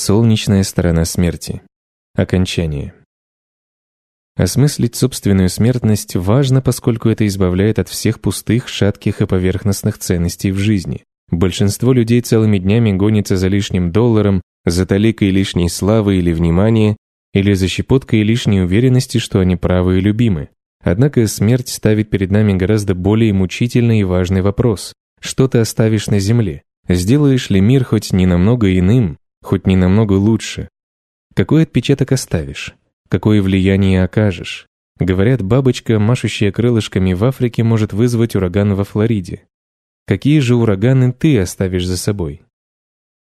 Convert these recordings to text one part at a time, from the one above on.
Солнечная сторона смерти. Окончание. Осмыслить собственную смертность важно, поскольку это избавляет от всех пустых, шатких и поверхностных ценностей в жизни. Большинство людей целыми днями гонится за лишним долларом, за таликой лишней славы или внимания, или за щепоткой лишней уверенности, что они правы и любимы. Однако смерть ставит перед нами гораздо более мучительный и важный вопрос. Что ты оставишь на земле? Сделаешь ли мир хоть не намного иным, хоть не намного лучше? Какой отпечаток оставишь? Какое влияние окажешь? Говорят, бабочка, машущая крылышками в Африке, может вызвать ураган во Флориде. Какие же ураганы ты оставишь за собой?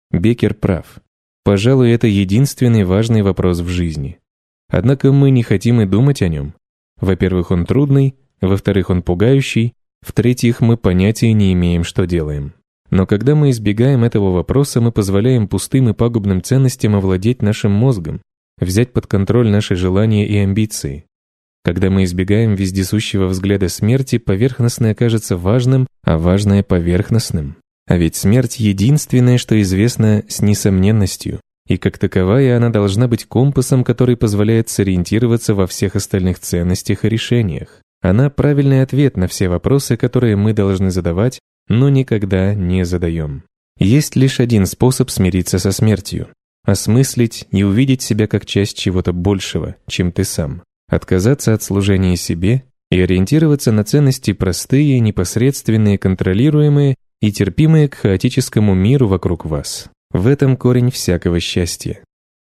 Бекер прав. Пожалуй, это единственный важный вопрос в жизни. Однако мы не хотим и думать о нем. Во-первых, он трудный, во-вторых, он пугающий, в-третьих, мы понятия не имеем, что делаем. Но когда мы избегаем этого вопроса, мы позволяем пустым и пагубным ценностям овладеть нашим мозгом, взять под контроль наши желания и амбиции. Когда мы избегаем вездесущего взгляда смерти, поверхностное кажется важным, а важное — поверхностным. А ведь смерть — единственное, что известно с несомненностью, и как таковая она должна быть компасом, который позволяет сориентироваться во всех остальных ценностях и решениях. Она — правильный ответ на все вопросы, которые мы должны задавать, но никогда не задаем. Есть лишь один способ смириться со смертью — осмыслить и увидеть себя как часть чего-то большего, чем ты сам отказаться от служения себе и ориентироваться на ценности простые, непосредственные, контролируемые и терпимые к хаотическому миру вокруг вас. В этом корень всякого счастья.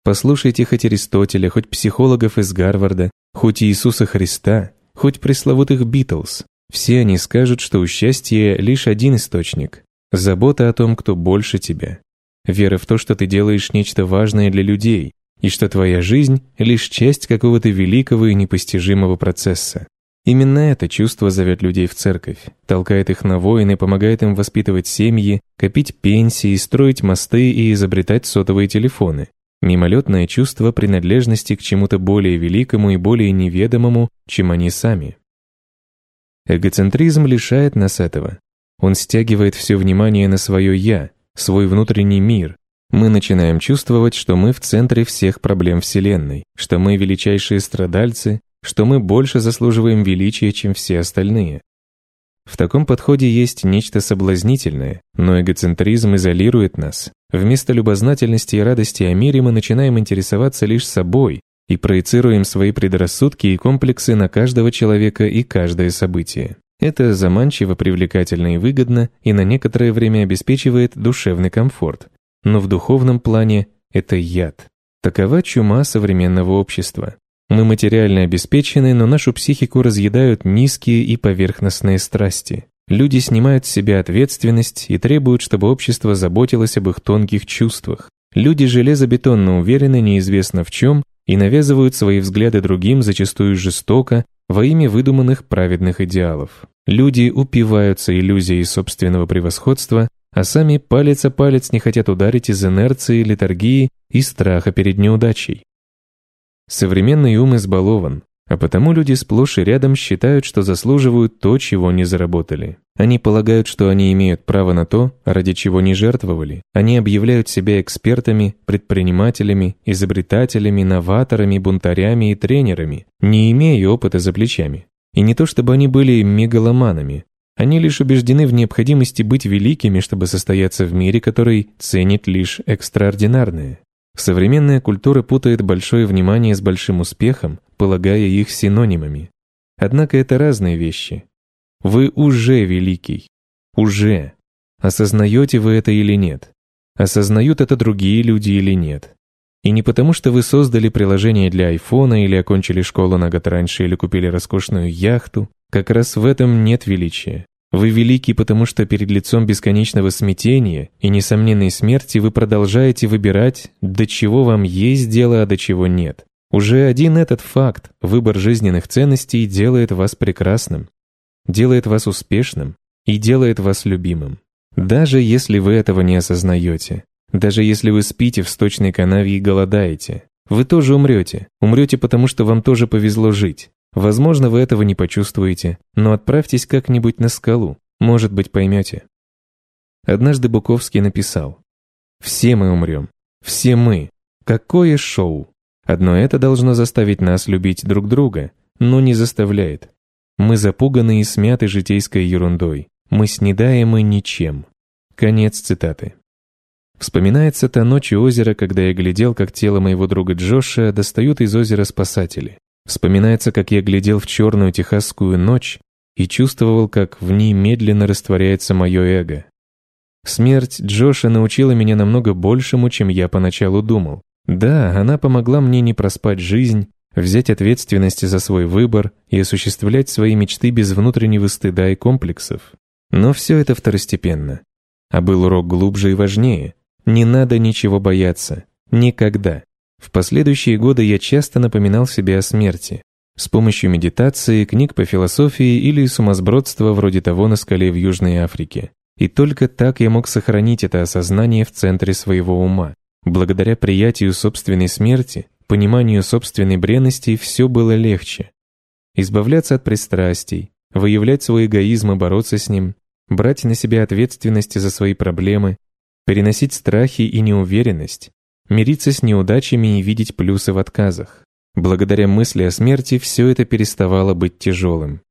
Послушайте хоть Аристотеля, хоть психологов из Гарварда, хоть Иисуса Христа, хоть пресловутых Битлз. Все они скажут, что у счастья лишь один источник – забота о том, кто больше тебя. Вера в то, что ты делаешь нечто важное для людей, и что твоя жизнь — лишь часть какого-то великого и непостижимого процесса. Именно это чувство зовет людей в церковь, толкает их на войны, помогает им воспитывать семьи, копить пенсии, строить мосты и изобретать сотовые телефоны. Мимолетное чувство принадлежности к чему-то более великому и более неведомому, чем они сами. Эгоцентризм лишает нас этого. Он стягивает все внимание на свое «я», свой внутренний мир, мы начинаем чувствовать, что мы в центре всех проблем Вселенной, что мы величайшие страдальцы, что мы больше заслуживаем величия, чем все остальные. В таком подходе есть нечто соблазнительное, но эгоцентризм изолирует нас. Вместо любознательности и радости о мире мы начинаем интересоваться лишь собой и проецируем свои предрассудки и комплексы на каждого человека и каждое событие. Это заманчиво, привлекательно и выгодно, и на некоторое время обеспечивает душевный комфорт, но в духовном плане это яд. Такова чума современного общества. Мы материально обеспечены, но нашу психику разъедают низкие и поверхностные страсти. Люди снимают с себя ответственность и требуют, чтобы общество заботилось об их тонких чувствах. Люди железобетонно уверены неизвестно в чем и навязывают свои взгляды другим зачастую жестоко во имя выдуманных праведных идеалов. Люди упиваются иллюзией собственного превосходства а сами палец о палец не хотят ударить из инерции, литургии и страха перед неудачей. Современный ум избалован, а потому люди сплошь и рядом считают, что заслуживают то, чего не заработали. Они полагают, что они имеют право на то, ради чего не жертвовали. Они объявляют себя экспертами, предпринимателями, изобретателями, новаторами, бунтарями и тренерами, не имея опыта за плечами. И не то чтобы они были мегаломанами, они лишь убеждены в необходимости быть великими, чтобы состояться в мире, который ценит лишь экстраординарное. Современная культура путает большое внимание с большим успехом, полагая их синонимами. Однако это разные вещи. Вы уже великий. Уже. Осознаете вы это или нет? Осознают это другие люди или нет? И не потому, что вы создали приложение для айфона или окончили школу на год раньше или купили роскошную яхту, как раз в этом нет величия. Вы велики, потому что перед лицом бесконечного смятения и несомненной смерти вы продолжаете выбирать, до чего вам есть дело, а до чего нет. Уже один этот факт, выбор жизненных ценностей, делает вас прекрасным, делает вас успешным и делает вас любимым. Даже если вы этого не осознаете, даже если вы спите в сточной канаве и голодаете, вы тоже умрете. Умрете, потому что вам тоже повезло жить. Возможно, вы этого не почувствуете, но отправьтесь как-нибудь на скалу, может быть, поймете. Однажды Буковский написал «Все мы умрем, Все мы. Какое шоу! Одно это должно заставить нас любить друг друга, но не заставляет. Мы запуганы и смяты житейской ерундой. Мы снедаемы ничем. Конец цитаты. Вспоминается та ночь у озера, когда я глядел, как тело моего друга Джоша достают из озера спасатели. Вспоминается, как я глядел в черную техасскую ночь и чувствовал, как в ней медленно растворяется мое эго. Смерть Джоша научила меня намного большему, чем я поначалу думал. Да, она помогла мне не проспать жизнь, взять ответственность за свой выбор и осуществлять свои мечты без внутреннего стыда и комплексов. Но все это второстепенно. А был урок глубже и важнее. Не надо ничего бояться. Никогда. В последующие годы я часто напоминал себе о смерти. С помощью медитации, книг по философии или сумасбродства вроде того на скале в Южной Африке. И только так я мог сохранить это осознание в центре своего ума. Благодаря приятию собственной смерти, пониманию собственной бренности все было легче. Избавляться от пристрастий, выявлять свой эгоизм и бороться с ним, брать на себя ответственность за свои проблемы, переносить страхи и неуверенность, мириться с неудачами и видеть плюсы в отказах. Благодаря мысли о смерти все это переставало быть тяжелым.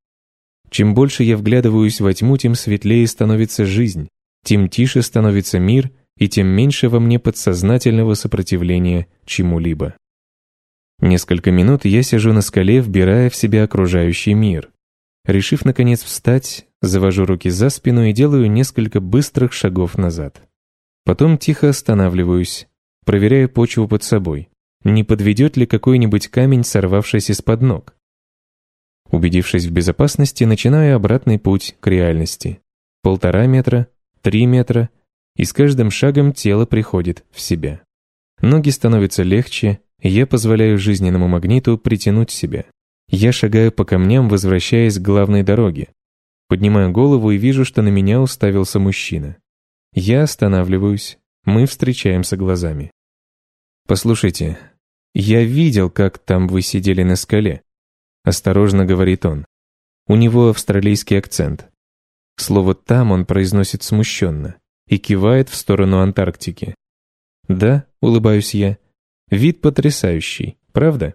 Чем больше я вглядываюсь во тьму, тем светлее становится жизнь, тем тише становится мир и тем меньше во мне подсознательного сопротивления чему-либо. Несколько минут я сижу на скале, вбирая в себя окружающий мир. Решив, наконец, встать, завожу руки за спину и делаю несколько быстрых шагов назад. Потом тихо останавливаюсь, проверяя почву под собой. Не подведет ли какой-нибудь камень, сорвавшись из-под ног? Убедившись в безопасности, начинаю обратный путь к реальности. Полтора метра, три метра, и с каждым шагом тело приходит в себя. Ноги становятся легче, я позволяю жизненному магниту притянуть себя. Я шагаю по камням, возвращаясь к главной дороге. Поднимаю голову и вижу, что на меня уставился мужчина. Я останавливаюсь, мы встречаемся глазами. «Послушайте, я видел, как там вы сидели на скале», — осторожно говорит он. У него австралийский акцент. Слово «там» он произносит смущенно и кивает в сторону Антарктики. «Да», — улыбаюсь я, — «вид потрясающий, правда?»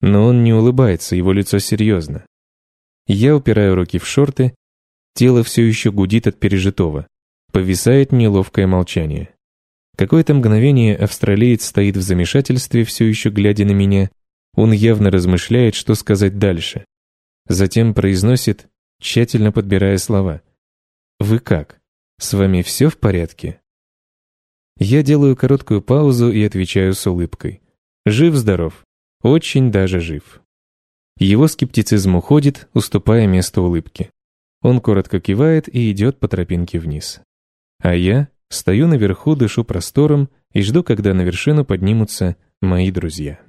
Но он не улыбается, его лицо серьезно. Я упираю руки в шорты, тело все еще гудит от пережитого. Повисает неловкое молчание. Какое-то мгновение австралиец стоит в замешательстве, все еще глядя на меня. Он явно размышляет, что сказать дальше. Затем произносит, тщательно подбирая слова. «Вы как? С вами все в порядке?» Я делаю короткую паузу и отвечаю с улыбкой. «Жив-здоров. Очень даже жив». Его скептицизм уходит, уступая место улыбке. Он коротко кивает и идет по тропинке вниз. А я стою наверху, дышу простором и жду, когда на вершину поднимутся мои друзья.